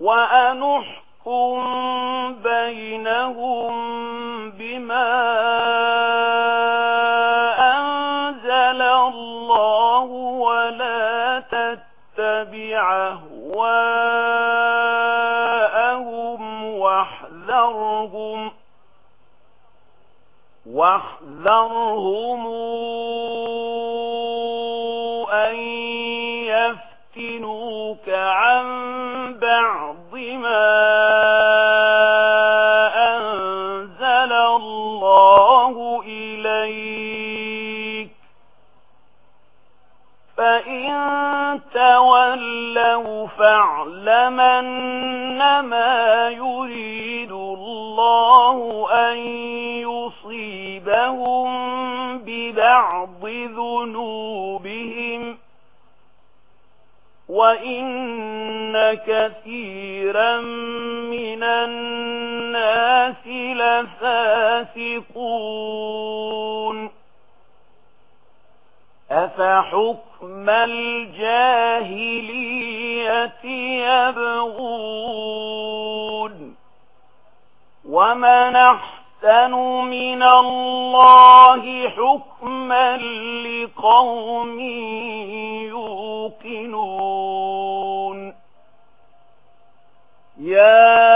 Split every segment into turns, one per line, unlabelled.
وأنحكم بينهم بما أنزل الله ولا تتبع أهواءهم واحذرهم واحذرهم أن يفتنوا أو اعلمن ما يريد الله أن يصيبهم ببعض ذنوبهم وَإِنَّ كَثِيرًا مِنَ النَّاسِ لَفَاسِقُونَ أَفَحُكْمَ الْجَاهِلِينَ يَبْغُونَ وَمَنْ أَحْسَنُ مِنَ اللَّهِ حُكْمًا لِقَوْمٍ يُوقِنُونَ يَا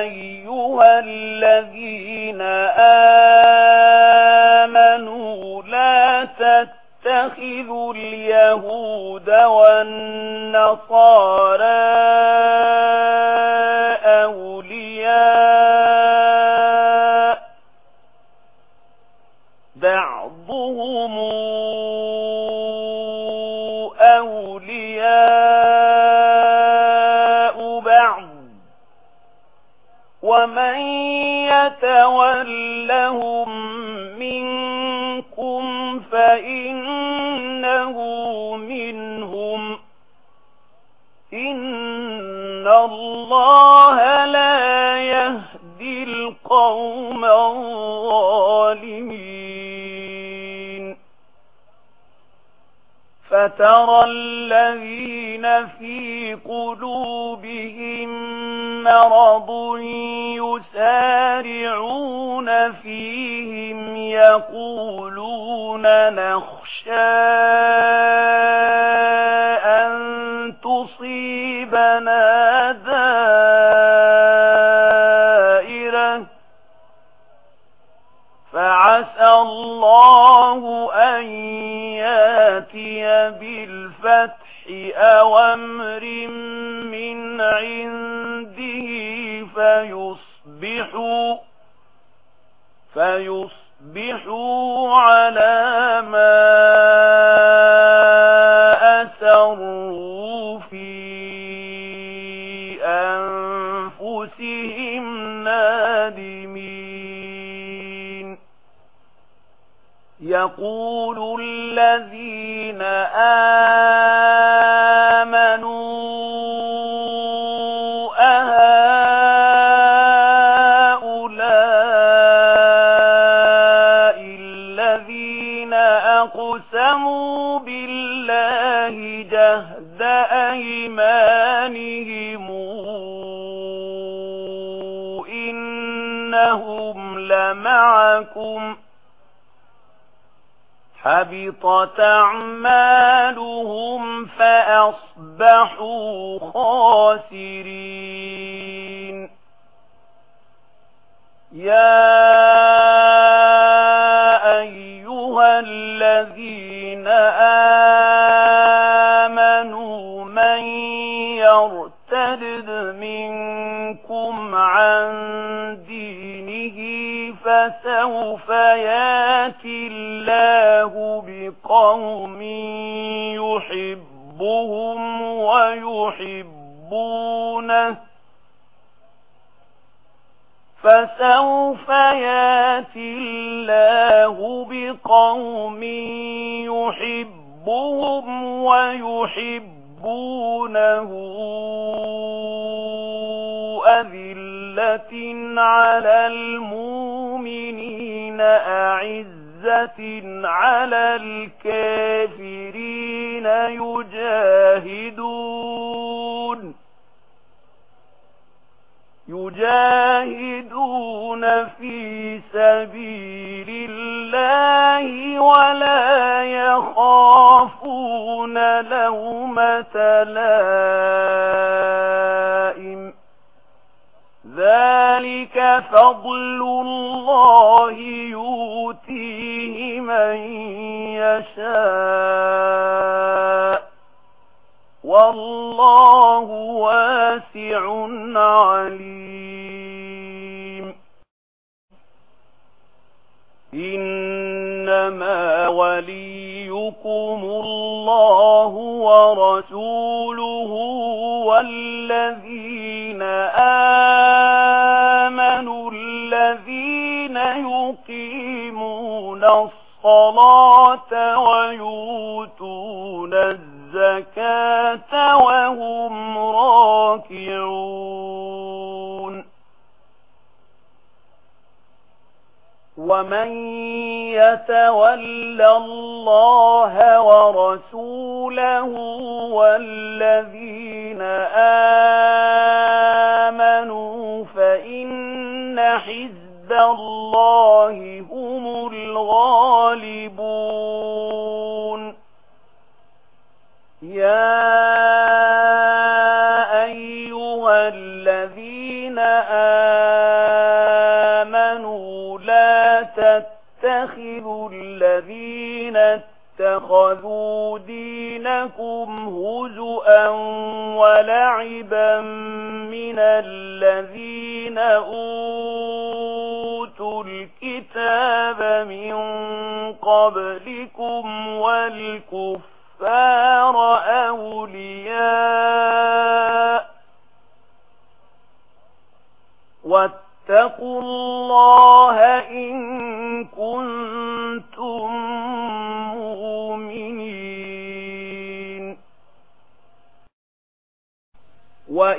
أَيُّهَا الَّذِينَ آمَنُوا لَا تَتَّخِذُوا والنصارى أولياء بعضهم أولياء بعض ومن يتولهم منكم فإن الله لا يهدي القوم الظالمين. فترى الذين في قلوبهم مرض يسارعون فيهم يقولون نخشى الله أن ياتي بالفتح أو أمر من عنده فيصبحوا, فيصبحوا على ما نادي يقول الذين آمنوا أهؤلاء الذين أقسموا بالله جهد أيمانهم إنهم لمعكم حبطت أعمالهم فأصبحوا خاسرين. يا أيها الذين آمنوا من يرتد منكم عن دينه فسوف ياتي الله قوم يحبهم ويحبونه فسوف ياتي الله بقوم يحبهم ويحبونه أذلة على المؤمنين أعز على الكافرين يجاهدون. يجاهدون في سبيل الله ولا يخافون لومة لائم. ذلك فضل الله يؤتيه من يشاء والله واسع عليم. إنما وليكم الله ورسوله والذين آمنوا الذين يقيمون الصلاة الصلاة ويوتون الزكاة وهم راكعون. ومن يتول الله ورسوله والذين آمنوا الذين اتخذوا دينكم هزؤا ولعبا من الذين أوتوا الكتاب من قبلكم والكفار أولياء واتقوا الله إن كنتم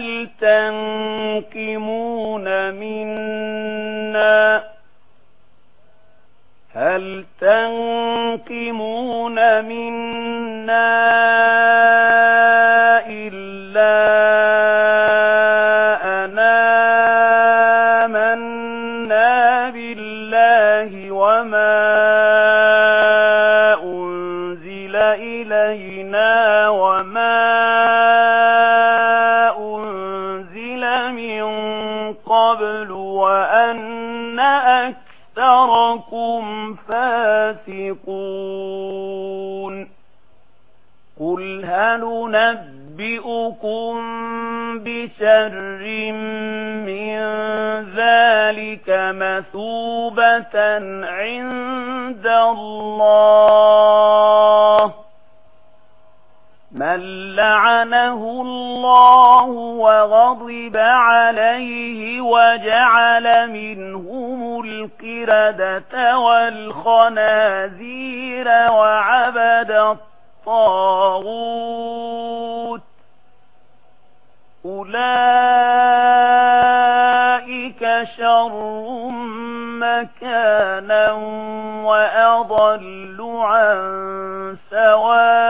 هل تنقمون منا؟ هل تنقمون منا؟ مِنْ قَبْلُ وَأَنَّ أَكْثَرَكُمْ فَاسِقُونَ. قُلْ هَلْ نُنَبِّئُكُمْ بِشَرٍّ مِنْ ذَلِكَ مَثُوبَةً عِنْدَ اللَّهِ؟ من لعنه الله وغضب عليه وجعل منهم القردة والخنازير وعبد الطاغوت أولئك شر مكانا وأضل عن سواه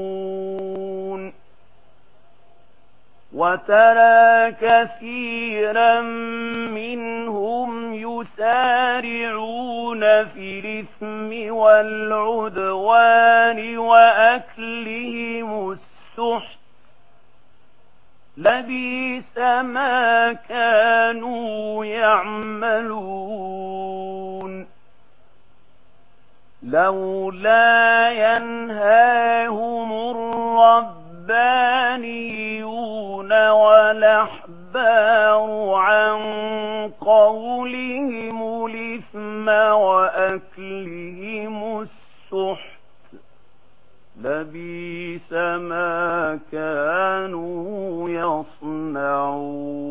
يكتمون وترى كثيرا منهم يسارعون في الإثم والعدوان وأكلهم السحت لبيس ما كانوا يعملون لولا ينهاهم الربانيون والأحبار عن قولهم الإثم وأكلهم السحت لبيس ما كانوا يصنعون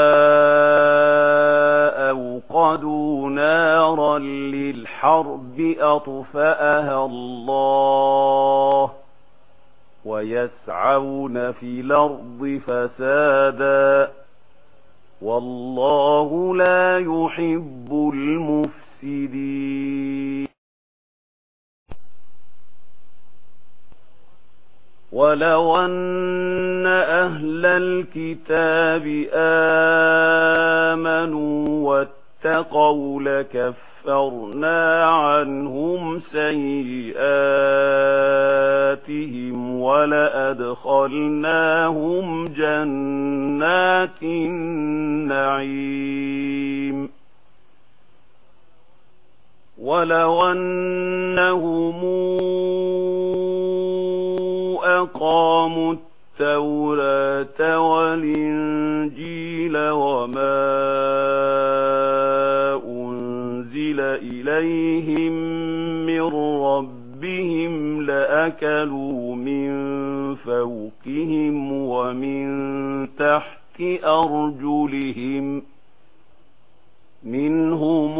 للحرب أطفأها الله ويسعون في الأرض فسادا والله لا يحب المفسدين ولو أن أهل الكتاب آمنوا واتقوا لكفروا كفرنا عنهم سيئاتهم ولأدخلناهم جنات النعيم ولو أنهم أقاموا التوراة والإنجيل وما أنزل إليهم من ربهم لأكلوا من فوقهم ومن تحت أرجلهم منهم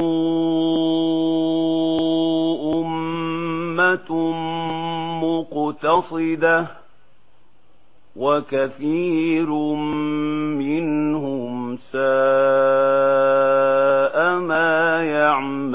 أمة مقتصدة وكثير منهم سَاءَ يعمل